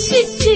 谢谢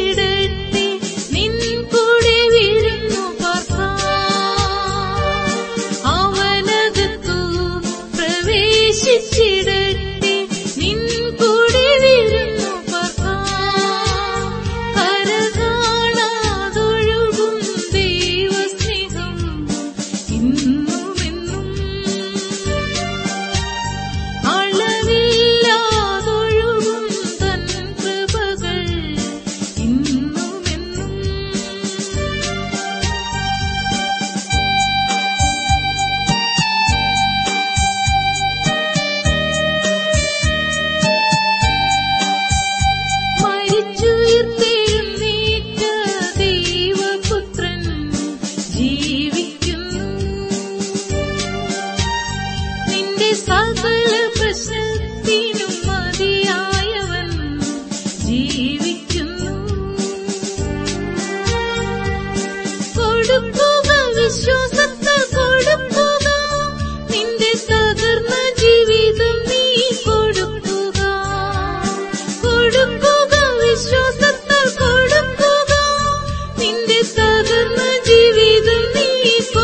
Ibu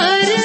हर